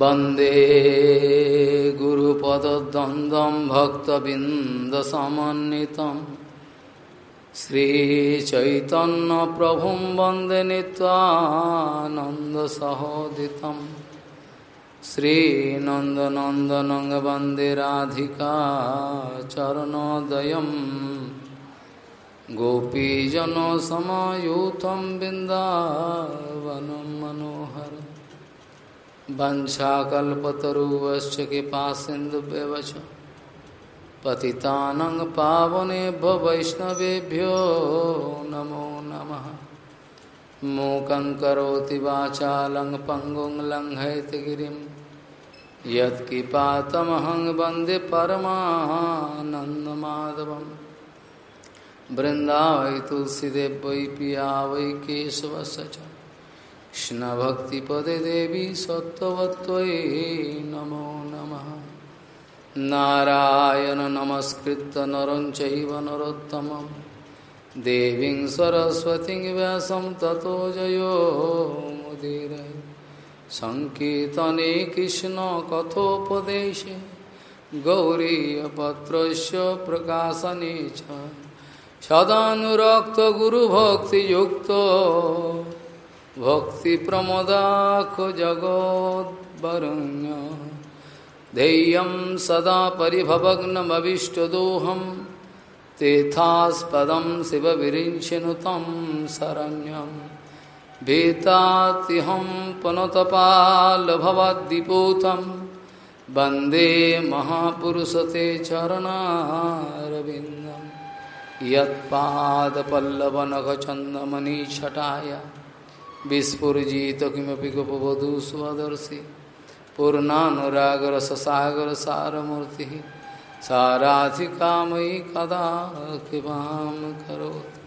वंदे गुरुपदद्वन्द्वं भक्तबिन्दसमन्वितम् श्रीचैतन्यप्रभुं वंदे नीत्वानन्दसहोदितम् श्रीनन्दनन्दनं वंदे राधिका चरणोदयं गोपीजनसमायुतं बिन्दावनं मनोहर वञ्छाकल्पतरुवश्च कृपा सिन्धुव्यवच पतितानं पावनेभ्यो वैष्णवेभ्यो नमो नमः। मूकं करोति वाचालं पङ्गुं लङ्घयतगिरिं यत्किपातमहं वंदे परमानन्दमाधवं बृन्दावै तुलसीदेव पिया वै केशवस्य च। कृष्णभक्तिपदे देवी सत्त्ववत्त्वयि नमो नमः। नारायण नमस्कृत्य नरं चैव नरोत्तमं। देवीं सरस्वतीं व्यासं ततो जयो मुदीरये सङ्कीर्तने कृष्णकथोपदेशे गौरीयपत्रस्य प्रकाशने च। सदानुरक्तगुरुभक्तियुक्तो भक्तिप्रमदाखो जगोद्वरुण्य धैर्यं सदा परिभवग्नमविष्टदोहं। तेथास्पदं शिवविरिञ्चिनु तं शरण्यं। भीतातिहं पुनतपालभवद्दिपूतं वंदे महापुरुषते चरणारविन्दं। यत्पादपल्लवनखचन्दमणिछटाय विस्फुजित किमपि गोपवधू स्वदर्शि पूर्णानुरागर सारमूर्ति साराधिकामयि कदा कृपां करोति।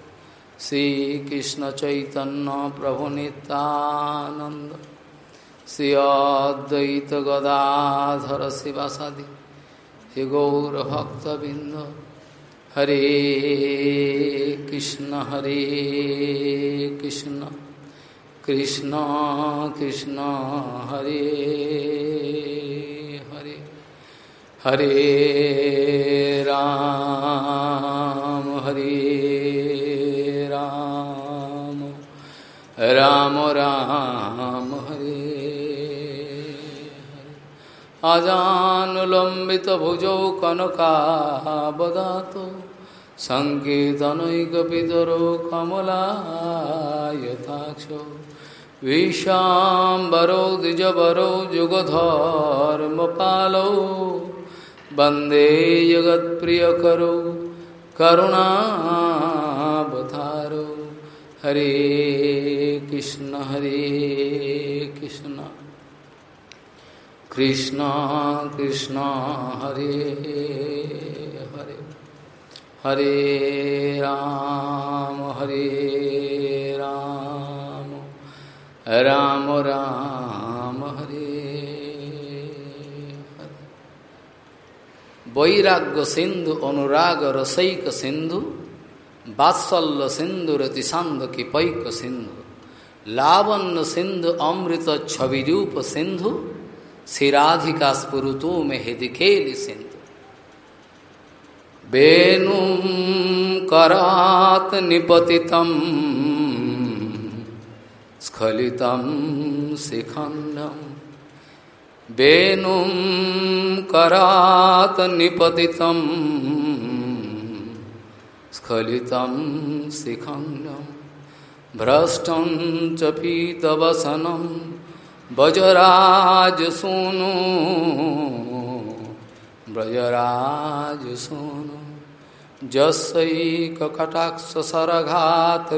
श्रीकृष्ण चैतन्य प्रभु नित्यानंद श्री अद्वैत गदाधर शिवासादि हे गौरभक्तबिंद हरे कृष्ण हरे कृष्ण। कृष्ण कृष्ण, हरे हरे हरे राम हरे राम राम राम, हरे अजानुलम्बित भुजौ कनकावदातो सङ्कीर्तनैकपितरो कमलायताक्षो। विशाम्बरो द्विजवरो जुगधर्मपालो वंदे जगत्प्रियकरो करुणावतारो। हरे कृष्ण हरे कृष्ण। कृष्ण कृष्ण, हरे हरे। हरे राम, हरे राम राम, हरे वैराग्य सिंधु, अनुराग रसैक सिंधु बात्सल्य सिंधु रतिसांद किपैक सिंधु, लावण्य सिंधु, अमृत छविरूप सिंधु शिराधिका स्फुरुतो में हृदिखेलि सिंधु। वेणुं करात् निपतितं स्खलितं शिखण्डं वेणुं करात् निपतितं। स्खलितं शिखण्डं भ्रष्टं च पीतवसनं। वजराजसूनु ब्रजराजसूनु जस्यैककटाक्षसरघात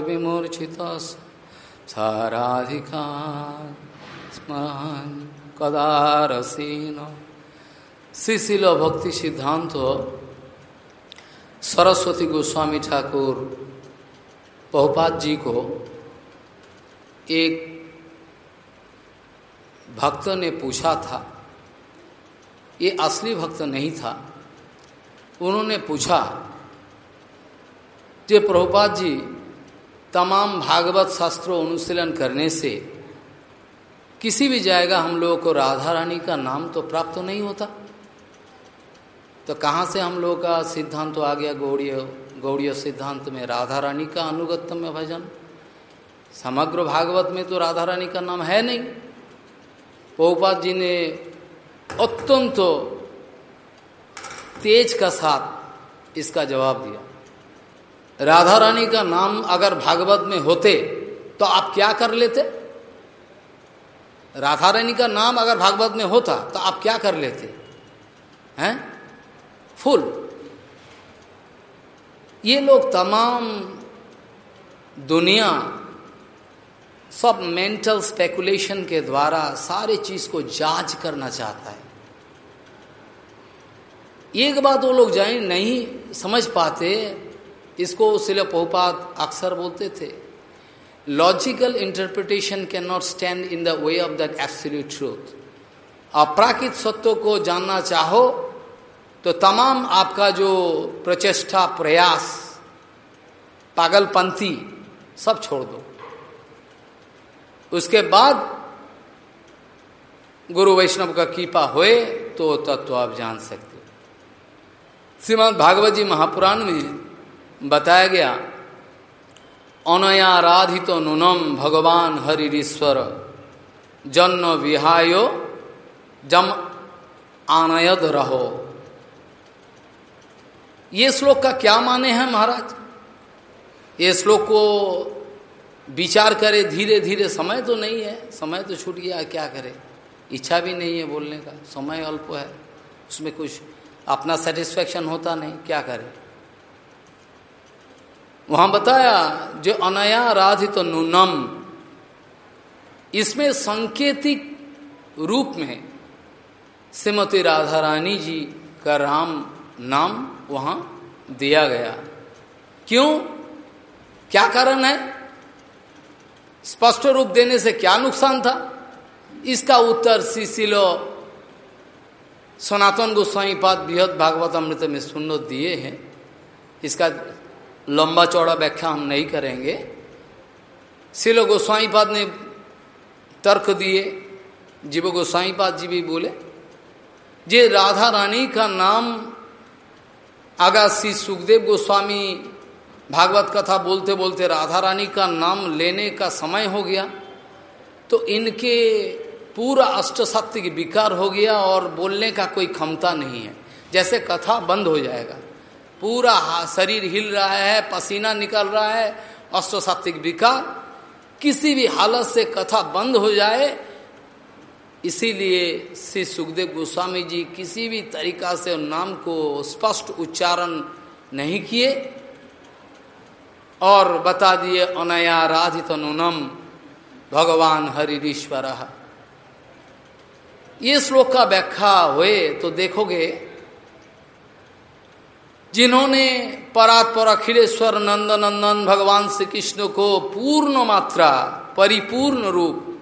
साराधिका स्मरण कदा रसीन श्रीशिल भक्ति सिद्धांत, सरस्वती गोस्वामी ठाकुर बहुपात जी को एक भक्त ने पूछा था। ये असली भक्त नहीं था। उन्होंने पूछा, जे प्रभुपाद जी तमाम भागवत शास्त्रों अनुशीलन करने से किसी भी जाएगा, हम लोगों को राधा रानी का नाम तो प्राप्त नहीं होता। तो कहाँ से हम लोगों का सिद्धांत तो आ गया, गौड़ीय गौड़ीय सिद्धांत में राधा रानी का अनुगत्य में भजन? समग्र भागवत में तो राधा रानी का नाम है नहीं। पहुपात जी ने अत्यंत तो तेज का साथ इसका जवाब दिया। राधा रानी का नाम अगर भागवत में होते तो आप क्या कर लेते? राधा रानी का नाम अगर भागवत में होता तो आप क्या कर लेते? हैं? फुल। ये लोग तमाम दुनिया, सब मेंटल स्पेकुलेशन के द्वारा सारे चीज़ को जाँच करना चाहता है। एक बात वो लोग जाए नहीं समझ पाते इसको सिले पहुपात अक्सर बोलते थे। Logical interpretation can not stand in the way of that absolute truth अपराकित सत्य को जानना चाहो तो तमाम आपका जो प्रचेष्टा, प्रयास, पागलपंथी, सब छोड़ दो। उसके बाद गुरु वैष्णव का कीपा होए तो तत्व तो आप जान सकते श्रीमद भागवत जी महापुराण में बताया गया अनयाराधित नुनम भगवान हरिश्वर जन्म विहायो, जम आनयद रहो। ये श्लोक का क्या माने हैं महाराज? ये श्लोक को विचार करे धीरे धीरे समय तो नहीं है, समय तो छूट गया, क्या करे? इच्छा भी नहीं है बोलने का, समय अल्प है, उसमें कुछ अपना सेटिस्फेक्शन होता नहीं, क्या करे? वहाँ बताया, जो अनया राधित नूनम, इसमें सांकेतिक रूप में श्रीमती राधा रानी जी का राम नाम वहाँ दिया गया। क्यों? क्या कारण है? स्पष्ट रूप देने से क्या नुकसान था? इसका उत्तर शिशिलो सनातन गोस्वामी पाद बृहद भागवत अमृत में सुनो दिए हैं। इसका लंबा चौड़ा व्याख्या हम नहीं करेंगे। शिलो गोस्वामी पाद ने तर्क दिए, जीव गोस्वामी पाद जी भी बोले, जे राधा रानी का नाम अगर श्री सुखदेव गोस्वामी भागवत कथा बोलते बोलते राधा रानी का नाम लेने का समय हो गया तो इनके पूरा अष्ट सत्य की विकार हो गया और बोलने का कोई क्षमता नहीं है। जैसे कथा बंद हो जाएगा। पूरा शरीर हिल रहा है, पसीना निकल रहा है अष्ट सात्विक विकार। किसी भी हालत से कथा बंद हो जाए, इसीलिए श्री सुखदेव गोस्वामी जी किसी भी तरीका से नाम को स्पष्ट उच्चारण नहीं किए और बता दिए अनयाराधित नुनम, भगवान हरिश्वर ये श्लोक का व्याख्या हुए तो देखोगे जिन्होंने परात्पर अखिलेश्वर नंद नंदन भगवान श्री कृष्ण को पूर्ण मात्रा, परिपूर्ण रूप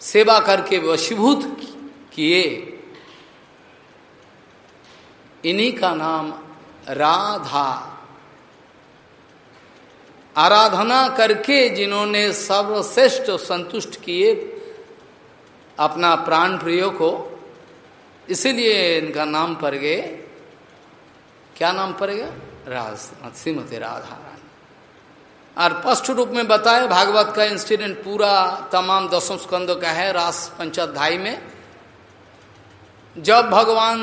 सेवा करके वशीभूत किए। इन्हीं का नाम राधा। आराधना करके जिन्होंने सर्वश्रेष्ठ संतुष्ट किए अपना प्राण प्रियो को, इसीलिए इनका नाम पड़ गए क्या नाम पड़ेगा? राज श्रीमती राधा रानी और स्पष्ट रूप में बताए भागवत का इंसिडेंट पूरा तमाम दसों स्कंद का है रास पंचाध्याय में। जब भगवान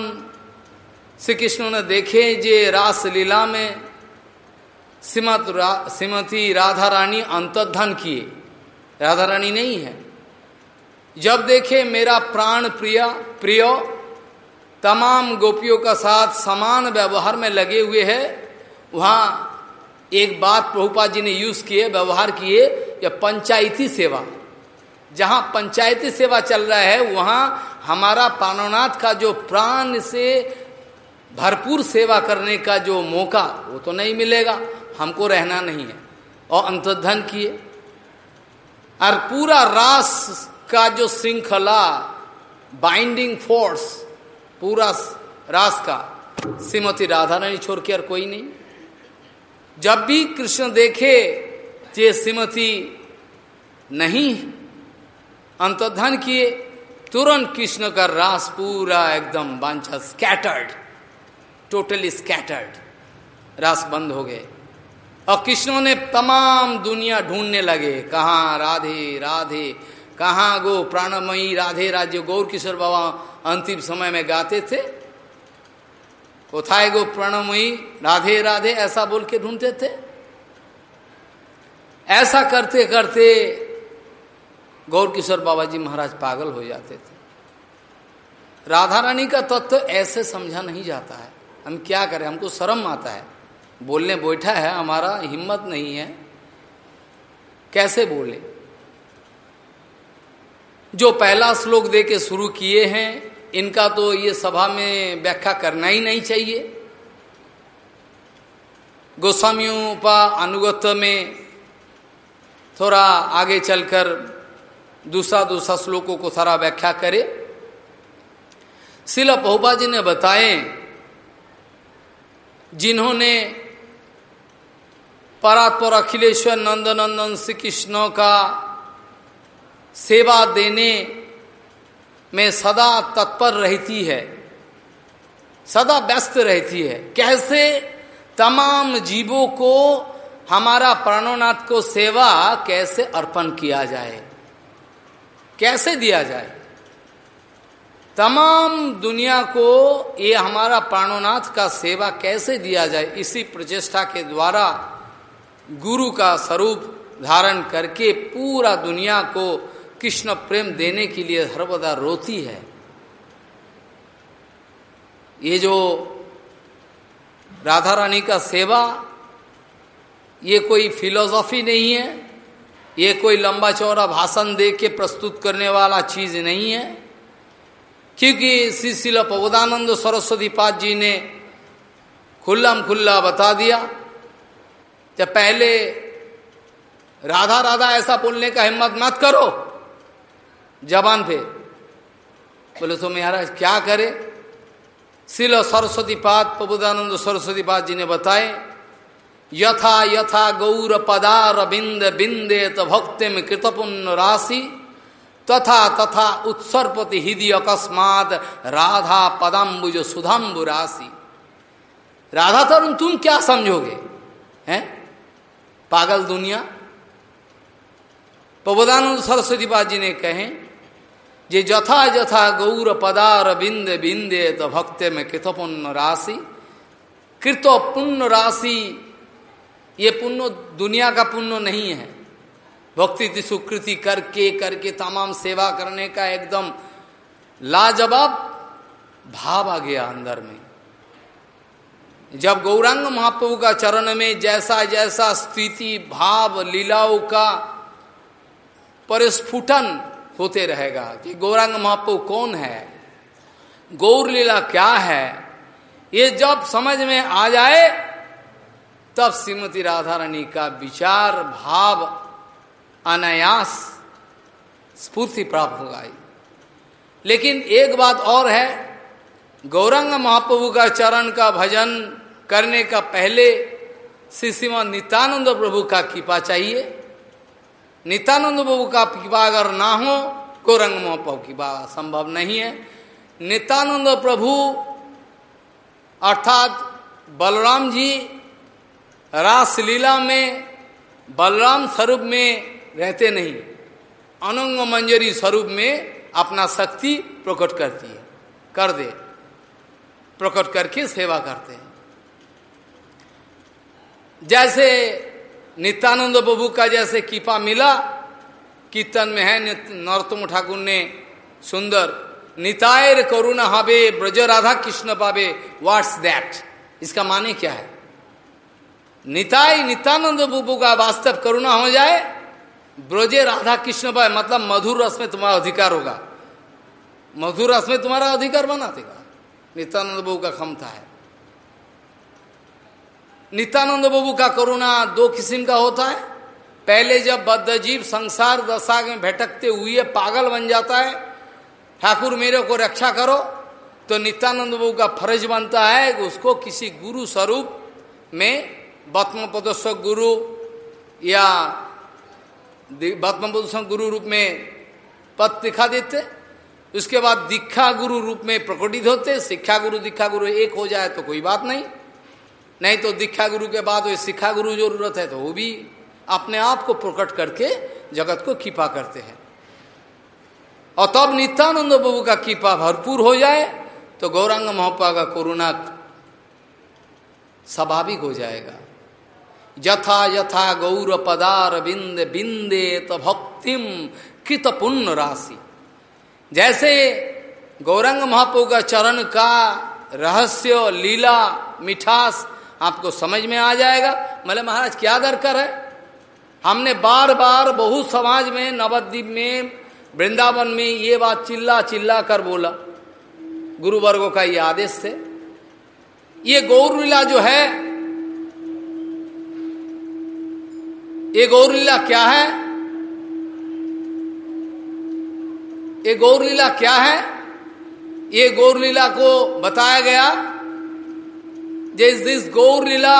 श्री कृष्ण ने देखे जे रास लीला में श्रीमत रा, श्रीमती राधा रानी अंतर्धन किए। राधा रानी नहीं है। जब देखे मेरा प्राण प्रिय प्रिय तमाम गोपियों का साथ समान व्यवहार में लगे हुए है। वहाँ एक बात प्रभुपा जी ने यूज़ किए, व्यवहार किए या पंचायती सेवा। जहाँ पंचायती सेवा चल रहा है, वहाँ हमारा पानोनाथ का जो प्राण से भरपूर सेवा करने का जो मौका, वो तो नहीं मिलेगा। हमको रहना नहीं है। और अंतर्धन किए। और पूरा रास का जो श्रृंखला बाइंडिंग फोर्स पूरा रास का। श्रीमती राधा रानी छोड़ के और कोई नहीं। जब भी कृष्ण देखे ये श्रीमती नहीं, अंतर्धान किए, तुरंत कृष्ण का रास पूरा एकदम बांछा स्कैटर्ड टोटली स्कैटर्ड रास बंद हो गए। और कृष्णों ने तमाम दुनिया ढूँढने लगे, कहा? राधे राधे। कहाँ गो प्राणमयी राधे राज्य गौर किशोर बाबा अंतिम समय में गाते थे? कोथाए गो प्राणमयी राधे राधे ऐसा बोल के ढूंढते थे? ऐसा करते करते गौर किशोर बाबा जी महाराज पागल हो जाते थे। राधा रानी का तत्व तो ऐसे समझा नहीं जाता है। हम क्या करें? हमको शर्म आता है। बोलने बैठा है, हमारा हिम्मत नहीं है। कैसे बोले? जो पहला श्लोक दे के शुरू किए हैं, इनका तो ये सभा में व्याख्या करना ही नहीं चाहिए। गोस्वामियों का अनुगत में थोड़ा आगे चलकर दूसरा दूसरा श्लोकों को सारा व्याख्या करे। शिला पहुपा जी ने बताए, जिन्होंने परात्पर अखिलेश्वर नंदनंदन श्री कृष्ण का सेवा देने में सदा तत्पर रहती है, सदा व्यस्त रहती है। कैसे? तमाम जीवों को, हमारा प्राणोनाथ को सेवा कैसे अर्पण किया जाए? कैसे दिया जाए? तमाम दुनिया को ये हमारा प्राणोनाथ का सेवा कैसे दिया जाए? इसी प्रचेष्टा के द्वारा गुरु का स्वरूप धारण करके पूरा दुनिया को कृष्ण प्रेम देने के लिए सर्वदा रोती है। ये जो राधा रानी का सेवा, ये कोई फिलोसॉफी नहीं है, ये कोई लंबा चौड़ा भाषण दे के प्रस्तुत करने वाला चीज़ नहीं है। क्योंकि श्री शिल पवदानंद सरस्वती पाद जी ने खुल्लम खुल्ला बता दिया, जब पहले राधा राधा ऐसा बोलने का हिम्मत मत करो जबान पे। बोले तो महाराज, क्या करे? शिल सरस्वती पाद प्रबुदानंद सरस्वती पाद जी ने बताए, यथा यथा गौर पदार बिंद बिंदे तो भक्ति में कृतपुण्य राशि, तथा तथा उत्सर्पति हृदय अकस्मात राधा पदाम्बुज सुधाम्बु राशि। राधा तरुण, तुम क्या समझोगे? हैं? पागल दुनिया? प्रबोधानंद सरस्वती पाद जी ने कहे जे जथा जथा गौर पदार बिंद बिंदे तो भक्ते में कृत पुण्य राशि कृत पुण्य राशि ये पुण्य दुनिया का पुण्य नहीं है भक्ति सुकृति करके करके तमाम सेवा करने का एकदम लाजवाब भाव आ गया अंदर में। जब गौरांग महाप्रभु का चरण में जैसा जैसा स्थिति, भाव, लीलाओं का परिस्फुटन होते रहेगा कि गौरांग महाप्रभु कौन है? गौर लीला क्या है? ये जब समझ में आ जाए, तब श्रीमती राधा रानी का विचार, भाव, अनायास, स्फूर्ति प्राप्त होगा लेकिन एक बात और है, गौरंग महाप्रभु का चरण का भजन करने का पहले श्री श्रीमान नित्यानंद प्रभु का कृपा चाहिए। नित्यानंद प्रभु का कृपा अगर ना हो गौरंग महाप्रभु की बात संभव नहीं है। नित्यानंद प्रभु, अर्थात बलराम जी, रासलीला में, बलराम स्वरूप में रहते नहीं। अनंग मंजरी स्वरूप में अपना शक्ति प्रकट करती है, कर दे। प्रकट करके सेवा करते हैं। जैसे नित्यानंद प्रभु का जैसे कीपा मिला, कीर्तन में है नरोत्तम ठाकुर ने सुंदर, नितायर करुणा हबे, ब्रज राधा कृष्ण पावे व्हाट्स दैट इसका माने क्या है? निताई, नित्यानंद प्रभु का वास्तव करुणा हो जाए, ब्रजे राधा कृष्ण पाए मतलब मधुर रस में तुम्हारा अधिकार होगा। मधुर रस में तुम्हारा अधिकार बना देगा नित्यानंद बाबू का क्षमता है। नित्यानंद बाबू का करुणा दो किस्म का होता है। पहले जब बद्ध जीव संसार दशा में भटकते हुए पागल बन जाता है, ठाकुर मेरे को रक्षा करो तो नित्यानंद बाबू का फ़र्ज़ बनता है कि उसको किसी गुरु स्वरूप में पदस्व गुरु या पदस्व गुरु रूप में पद दिखा देते। उसके बाद दीक्षा गुरु रूप में प्रकटित होते, शिक्षा गुरु, दीक्षा गुरु एक हो जाए तो कोई बात नहीं। नहीं तो दीक्षा गुरु के बाद वो शिक्षा गुरु ज़रूरत है तो वो भी अपने आप को प्रकट करके जगत को कृपा करते हैं। और तब नित्यानंद बाबू का कृपा भरपूर हो जाए तो गौरांग मोहपा का कोरोना स्वाभाविक हो जाएगा। यथा यथा गौर पदार बिंद बिंदे तो भक्तिम कृत पुण्य राशि। जैसे गौरंग महापो का चरण का रहस्य, लीला, मिठास आपको समझ में आ जाएगा। मतलब महाराज, क्या दरकार है? हमने बार बार बहुत समाज में, नवद्वीप में, वृंदावन में ये बात चिल्ला चिल्ला कर बोला। गुरु वर्गों का ये आदेश से ये गौरलीला जो है, ये गौरलीला क्या है? ये गौरलीला क्या है? ये गौरलीला को बताया गया जिस this Gaur Lila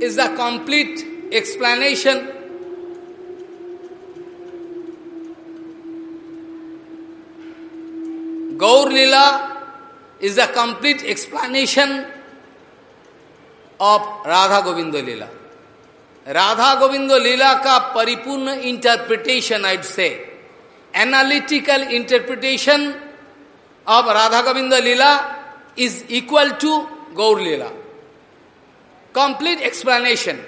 is the complete explanation Gaur Lila is the complete explanation of Radha Govinda Lila. Radha Govinda Lila का परिपूर्ण इंटरप्रिटेशन आइड से analytical interpretation of Radha Govinda Lila is equal to Gaur Lila complete explanation.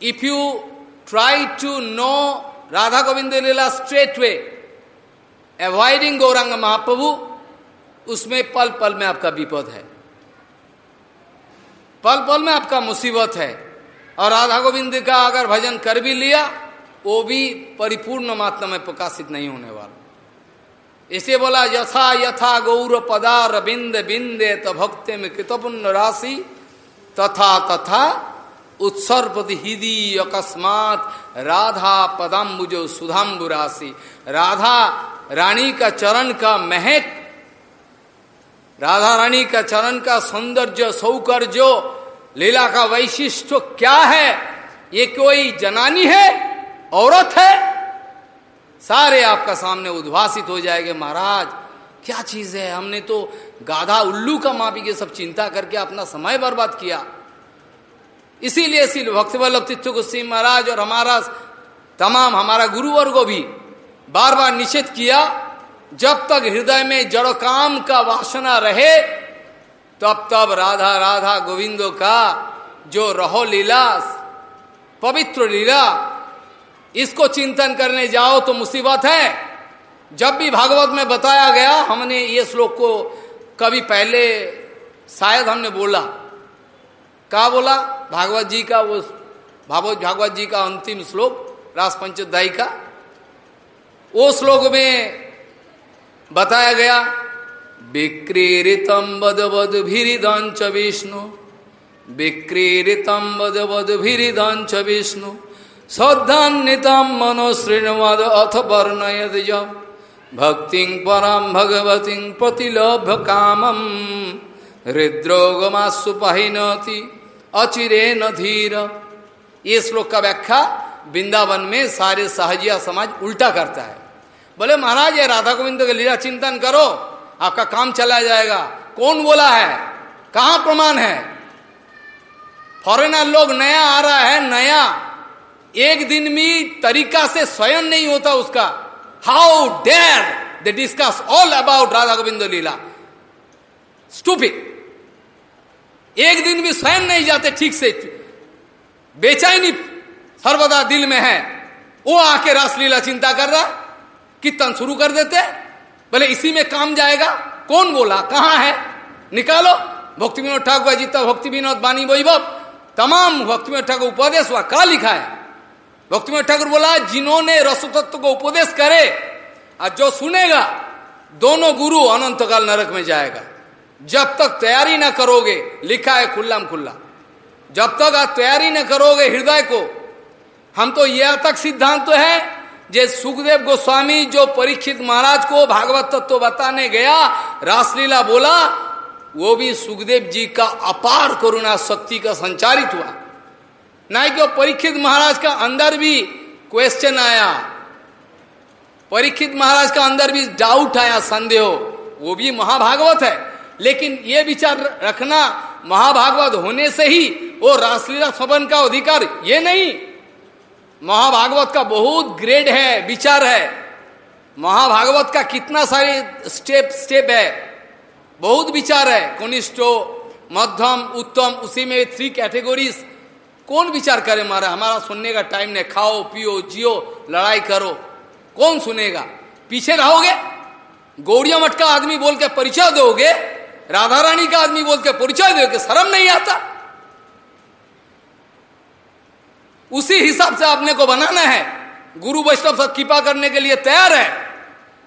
If you try to know Radha Govinda Lila straight way, avoiding Gauranga Mahaprabhu, उसमें पल पल में आपका विपद है पल पल में आपका मुसीबत है और राधा गोविंद का अगर भजन कर भी लिया वो भी परिपूर्ण मात्रा में प्रकाशित नहीं होने वाला इसे बोला, यथा यथा गौर पदार बिंद बिंदे तो भक्ति में कृतपुण्य राशि, तथा तथा उत्सर्पति हिदी अकस्मात राधा पदाम्बुजो सुधाम्बु राशि। राधा रानी का चरण का महक, राधा रानी का चरण का सौंदर्य सौकर्य लीला का वैशिष्ट क्या है? ये कोई जनानी है? औरत है? सारे आपका सामने उद्भासित हो जाएँगे, महाराज, क्या चीज़ है? हमने तो गाधा उल्लू का मापी के सब चिंता करके अपना समय बर्बाद किया। इसीलिए इसीलिए भक्ति वल्लभ तीर्थ गोस्वी महाराज और हमारा तमाम हमारा गुरुवर को भी बार बार निषेध किया, जब तक हृदय में जड़ काम का वासना रहे, तब तब राधा राधा गोविंदो का जो रहो लीला पवित्र लीला इसको चिंतन करने जाओ तो मुसीबत है। जब भी भागवत में बताया गया, हमने ये श्लोक को कभी पहले शायद हमने बोला। कहा बोला? भागवत जी का, वो भागवत भागवत जी का अंतिम श्लोक, रास का। वो श्लोक में बताया गया विक्रीरितम बद बद भीरिदंच विष्णु विक्रीरितम बद बद भीरिदंच विष्णु श्रद्धान्वितम मनो श्रृणवद अथ वर्णयद भक्ति परम भगवती प्रतिलभ्य कामम हृद्रोगमासु पहिनती अचिरे न धीर। ये श्लोक का व्याख्या वृंदावन में सारे सहजिया समाज उल्टा करता है। बोले, महाराज, ये राधा गोविंद का लीला चिंतन करो। आपका काम चला जाएगा। कौन बोला है? कहा प्रमाण है? फॉरेनर लोग, नया आ रहा है, नया। एक दिन में तरीका से स्वयं नहीं होता उसका। How dare they discuss all about Radha Govinda Lila stupid एक दिन भी स्वयं नहीं जाते ठीक से। बेचैनी सर्वदा दिल में है। वो आके रासलीला चिंता कर रहा कीर्तन शुरू कर देते। बोले इसी में काम जाएगा। कौन बोला? कहाँ है? निकालो। भक्ति विनोद ठाकुर जीता भक्ति विनोद बानी वैभव। तमाम भक्ति विनोद ठाकुर उपदेश हुआ। कहा लिखा है? भक्ति ठाकुर बोला, जिन्होंने रस तत्व को उपदेश करे और जो सुनेगा, दोनों गुरु अनंत काल नरक में जाएगा। जब तक तैयारी ना करोगे, लिखा है खुल्ला खुल्ला। जब तक आप तैयारी न करोगे हृदय को, हम तो यह तक सिद्धांत तो है जे सुखदेव गोस्वामी जो परीक्षित महाराज को भागवत तत्व तो बताने गया, रासलीला बोला, वो भी सुखदेव जी का अपार करुणा शक्ति का संचारित हुआ। ना कि परीक्षित महाराज का अंदर भी क्वेश्चन आया। परीक्षित महाराज का अंदर भी डाउट आया, संदेह। वो भी महाभागवत है। लेकिन ये विचार रखना महाभागवत होने से ही वो रासलीला सवन का अधिकार ये नहीं। महाभागवत का बहुत ग्रेड है, विचार है। महाभागवत का कितना सारे स्टेप स्टेप है। बहुत विचार है। कनिष्ठो, मध्यम, उत्तम, उसी में थ्री कैटेगरीज कौन विचार करे मारा हमारा सुनने का टाइम नहीं। खाओ, पियो, जियो, लड़ाई करो। कौन सुनेगा? पीछे रहोगे? गौड़िया मठ का आदमी बोल के परिचय दोगे? राधा रानी का आदमी बोल के परिचय दोगे? शर्म नहीं आता? उसी हिसाब से अपने को बनाना है। गुरु वैष्णव सब कृपा करने के लिए तैयार है।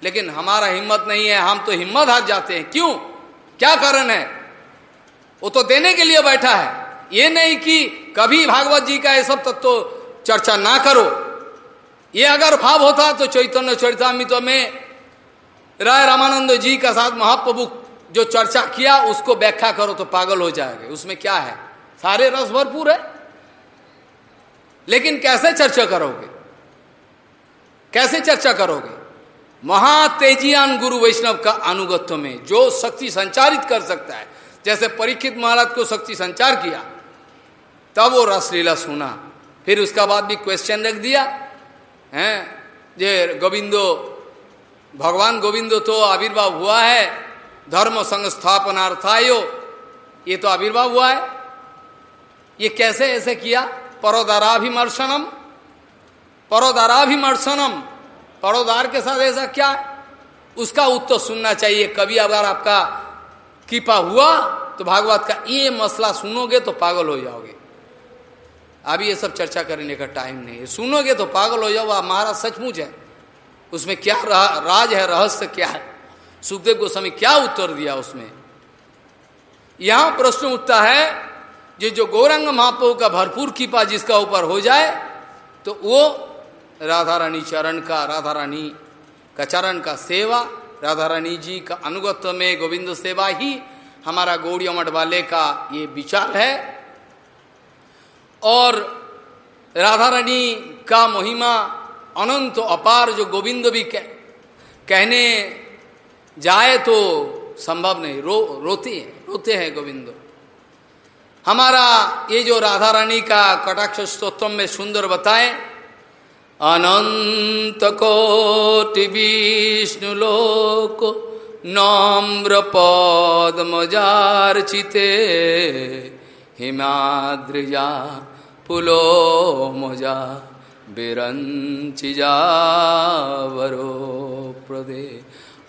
लेकिन हमारा हिम्मत नहीं है। हम तो हिम्मत हार जाते हैं। क्यों? क्या कारण है? वो तो देने के लिए बैठा है। ये नहीं कि कभी भागवत जी का ये सब तत्व तो चर्चा ना करो। ये अगर भाव होता तो चैतन्य चरितमित में राय रामानंद जी का साथ महाप्रभु जो चर्चा किया, उसको व्याख्या करो तो पागल हो जाएगा। उसमें क्या है? सारे रस भरपूर है। लेकिन कैसे चर्चा करोगे? कैसे चर्चा करोगे? महातेजियान गुरु वैष्णव का अनुगत्व में जो शक्ति संचारित कर सकता है। जैसे परीक्षित महाराज को शक्ति संचार किया तब वो रसलीला सुना। फिर उसका बाद भी क्वेश्चन रख दिया। हैं? जे गोविंदो, भगवान गोविंदो तो आविर्भाव हुआ है। धर्म संस्थापनार्थायो, ये तो आविर्भाव हुआ है। ये कैसे ऐसे किया? परोदाराभिमर्शनम। परोदाराभिमर्शनम। परोदार के साथ ऐसा क्या है? उसका उत्तर सुनना चाहिए। कभी अगर आपका कृपा हुआ तो भागवत का ये मसला सुनोगे तो पागल हो जाओगे। अभी ये सब चर्चा करने का टाइम नहीं है। सुनोगे तो पागल हो जाओ महाराज सचमुच है। उसमें क्या राज है, रहस्य क्या है? सुखदेव गोस्वामी क्या उत्तर दिया उसमें? यहाँ प्रश्न उठता है, जो जो गौरंग महाप्रभु का भरपूर कृपा जिसका ऊपर हो जाए तो वो राधा रानी चरण का राधा रानी का चरण का सेवा राधा रानी जी का अनुगत्व में गोविंद सेवा ही हमारा गौड़ी मठ वाले का ये विचार है। और राधा रानी का महिमा अनंत अपार जो गोविंद भी कह, कहने जाए तो संभव नहीं। रो रोते हैं रोते हैं गोविंद। हमारा ये जो राधा रानी का कटाक्ष स्तोत्र में सुंदर बताए अनंत कोटि विष्णु लोक नम्र पद्मजार्चिते हिमाद्रिजा पुलो मोजा बिरंचिजा वरो प्रदे।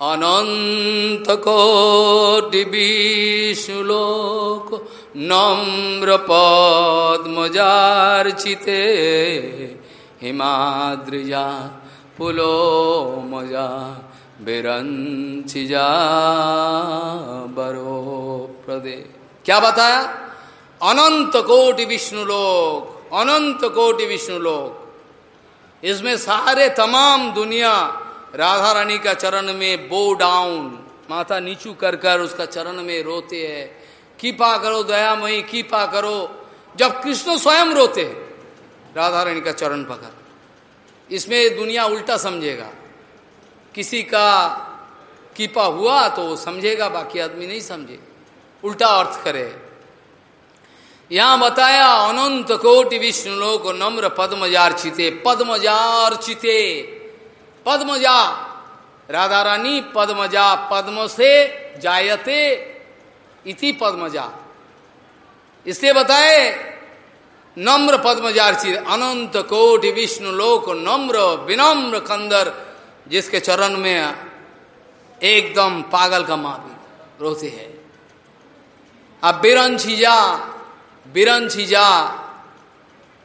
अनंत कोटि विष्णुलोक नम्र पद्मजार्चिते हिमाद्रिजा पुलो मज़ा बिरंचिजा बरो प्रदे। क्या बताया? अनंत कोटि विष्णु लोक, अनंत कोटि विष्णु लोक। इसमें सारे तमाम दुनिया राधा रानी का चरण में बो डाउन माथा नीचू कर कर उसका चरण में रोते हैं। कीपा करो, दयामयी, कीपा करो। जब कृष्ण स्वयं रोते हैं, राधा रानी का चरण पकड़। इसमें दुनिया उल्टा समझेगा। किसी का कीपा हुआ तो समझेगा, बाकी आदमी नहीं समझे। उल्टा अर्थ करे। यहाँ बताया अनंत कोटि विष्णु लोक नम्र पद्मजार चिते पद्मजार चिते पद्मजा राधा रानी पद्मजा पद्म से जायते इति पद्मजा। इसलिए बताए, नम्र पद्मजार्चित, अनंत कोटि विष्णु लोक नम्र विनम्र कंदर, जिसके चरण में एकदम पागल का माँ भी रोते है। अब बिरंछी जा बिरंछी जा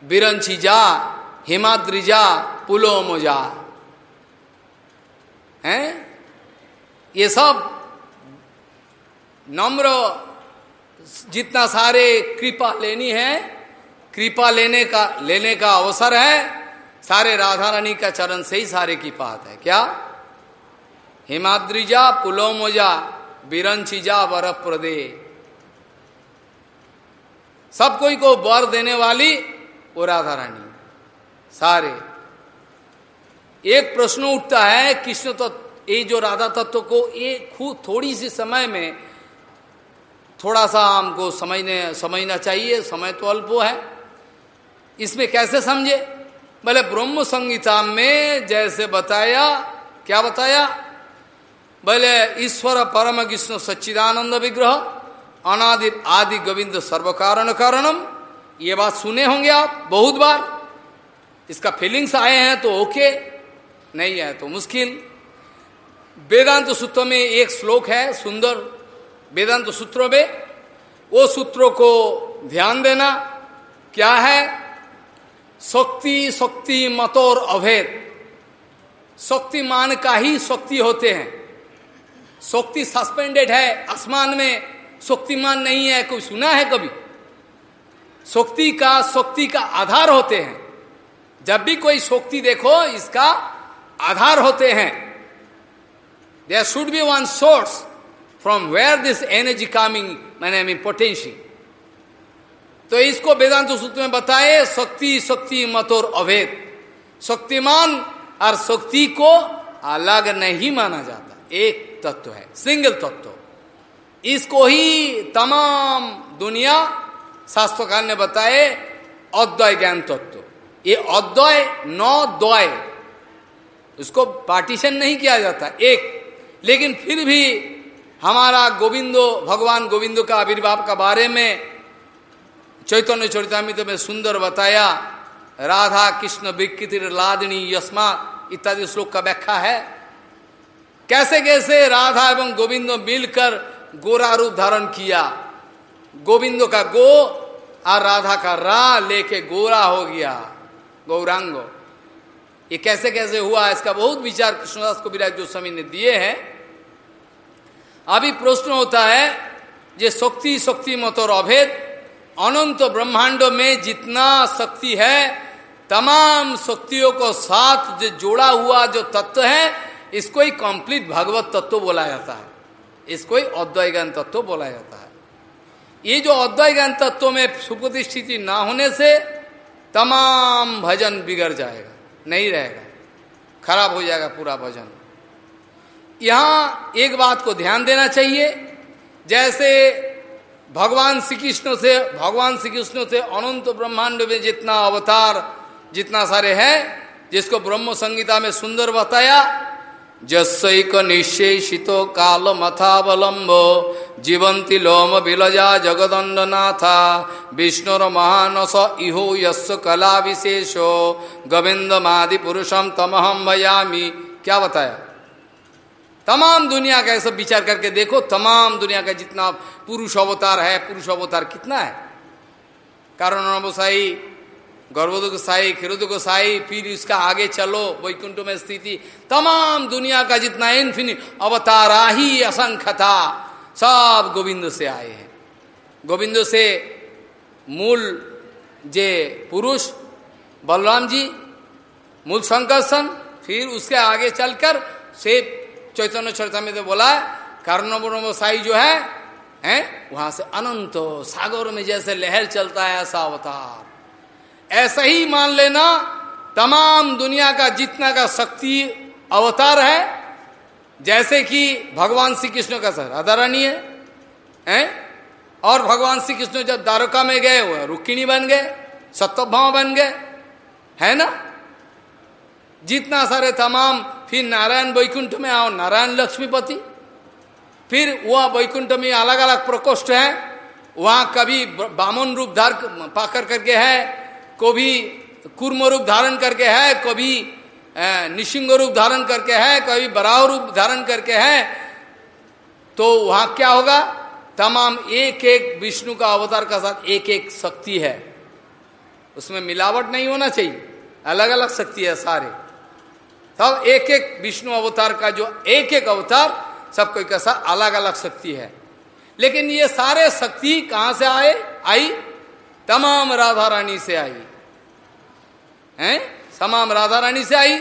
बिरंछी जा हिमाद्री जा पुलोम जा हैं? ये सब नम्र, जितना सारे कृपा लेनी है, कृपा लेने का लेने का अवसर है, सारे राधा रानी का चरण से ही सारे की बात है। क्या? हिमाद्रिजा, पुलोमोजा, बिरंचिजा वर प्रदे सब कोई को वर देने वाली वो राधा रानी। सारे। एक प्रश्न उठता है, कृष्ण तत्व ये जो राधा तत्व को ये खूब थोड़ी सी समय में थोड़ा सा हमको समझने, समझना चाहिए, समय तो अल्प है। इसमें कैसे समझे? बोले, ब्रह्म संगीता में जैसे बताया, क्या बताया? बोले, ईश्वर परम कृष्ण सच्चिदानंद विग्रह। अनादि आदि गोविंद सर्व कारण कारणम। ये बात सुने होंगे आप बहुत बार। इसका फीलिंग्स आए हैं तो ओके नहीं है तो मुश्किल। वेदांत सूत्र में एक श्लोक है सुंदर। वेदांत सूत्रों में वो सूत्रों को ध्यान देना। क्या है? शक्ति शक्ति मतोर अभेद। शक्तिमान का ही शक्ति होते हैं। शक्ति सस्पेंडेड है आसमान में। शक्तिमान नहीं है, कोई सुना है कभी? शक्ति का शक्ति का आधार होते हैं। जब भी कोई शक्ति देखो, इसका आधार होते हैं। There should be one source from where this energy coming मैंने मीन पोटेंशियल तो इसको वेदांत सूत्र में बताए, शक्ति शक्ति मतोर अभेद। शक्तिमान और शक्ति को अलग नहीं माना जाता। एक तत्व है सिंगल तत्व। इसको ही तमाम दुनिया शास्त्रकार ने बताए, अद्वय ज्ञान तत्व। ये अद्वय, नौ द्वय। उसको पार्टीशन नहीं किया जाता, एक। लेकिन फिर भी हमारा गोविंदो, भगवान गोविंदो का आविर्भाव का बारे में चैतन्य चरितमित में सुंदर बताया, राधा कृष्ण विकृति लादनी यस्मा इत्यादि श्लोक का व्याख्या है। कैसे कैसे राधा एवं गोविंदो मिलकर गोरा रूप धारण किया। गोविंदो का गो और राधा का रा लेके गोरा हो गया। गौरांग, ये कैसे कैसे हुआ इसका बहुत विचार कृष्णदास को विराज गोस्वामी ने दिए हैं। अभी प्रश्न होता है ये शक्ति शक्ति मत और अभेद, अनंत ब्रह्मांड में जितना शक्ति है, तमाम शक्तियों को साथ जो जोड़ा हुआ जो तत्व है, इसको ही कंप्लीट भगवत तत्व बोला जाता है। इसको ही अद्वय ज्ञान तत्व बोला जाता है। ये जो अद्वय ज्ञान तत्व में सुप्रतिष्ठिति ना होने से तमाम भजन बिगड़ जाएगा, नहीं रहेगा। खराब हो जाएगा पूरा भजन। यहाँ एक बात को ध्यान देना चाहिए, जैसे भगवान श्री कृष्ण से, भगवान श्री कृष्ण से अनंत ब्रह्मांड में जितना अवतार, जितना सारे हैं, जिसको ब्रह्म संगीता में सुंदर बताया जस्क निशेषित काल मथावलंबो जीवंती लोम बिलजा जगदंड नाथा विष्णुर महानस इहो यश कला विशेषो गोविंद मादि पुरुषम तमहम भयामी क्या बताया? तमाम दुनिया का सब विचार करके देखो, तमाम दुनिया का जितना पुरुष अवतार है, पुरुष अवतार कितना है? कारण गोसाई गर्भोद गोसाई खिरुद गोसाई फिर इसका आगे चलो, वैकुंठ में स्थिति। तमाम दुनिया का जितना इन्फिनिट अवतारा ही असंख्य था, सब गोविंद से आए हैं। गोविंद से मूल जे पुरुष, बलराम जी, मूल संकर्षण फिर उसके आगे चलकर से चैतन्य चरिता में तो बोला कर्णव साई जो है, हैं, वहाँ से अनंत सागर में जैसे लहर चलता है ऐसा अवतार। ऐसा ही मान लेना, तमाम दुनिया का जितना का शक्ति अवतार है, जैसे कि भगवान श्री कृष्ण का सर राधारानी है, हैं? और भगवान श्री कृष्ण जब द्वारका में गए, वो रुक्किणी बन गए सत्यभाव बन गए, है ना? जितना सारे तमाम, फिर नारायण वैकुंठ में आओ, नारायण लक्ष्मीपति, फिर वह वैकुंठ में अलग अलग प्रकोष्ठ है, वहाँ कभी बामन रूप धार पाकर करके है कभी कुर्म रूप धारण करके है कभी निशिंग रूप धारण करके है कभी बराव रूप धारण करके है तो वहाँ क्या होगा? तमाम एक एक विष्णु का अवतार का साथ एक एक शक्ति है। उसमें मिलावट नहीं होना चाहिए। अलग अलग शक्ति है सारे। सब एक एक विष्णु अवतार का जो एक एक अवतार, सब कोई साथ अलग अलग शक्ति है। लेकिन ये सारे शक्ति कहाँ से आए? आई तमाम राधा रानी से आई। हैं? तमाम राधा रानी से आई।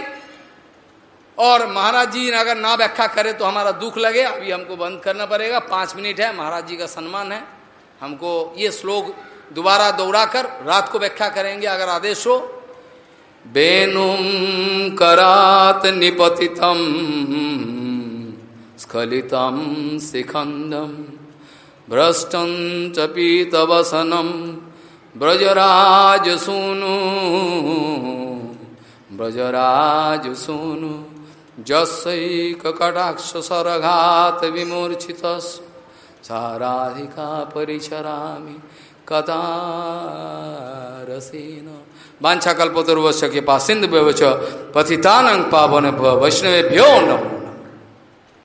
और महाराज जी अगर ना व्याख्या करे तो हमारा दुख लगे। अभी हमको बंद करना पड़ेगा। पाँच मिनट है। महाराज जी का सम्मान है। हमको ये श्लोक दोबारा दौड़ा कर रात को व्याख्या करेंगे, अगर आदेश हो। वेणुं करात् निपतितं स्खलितं शिखण्डं भ्रष्टं च पीतवसनं ब्रजराजसूनु ब्रजराजसूनु जस्यैककटाक्षसरघात् विमूर्छितस्, साराधिका परिचरामि कदा रसेन वाछा कल्पतरुवश्य के पास सिंधु व्यवच पावन वैष्णवे भ्यो नमो।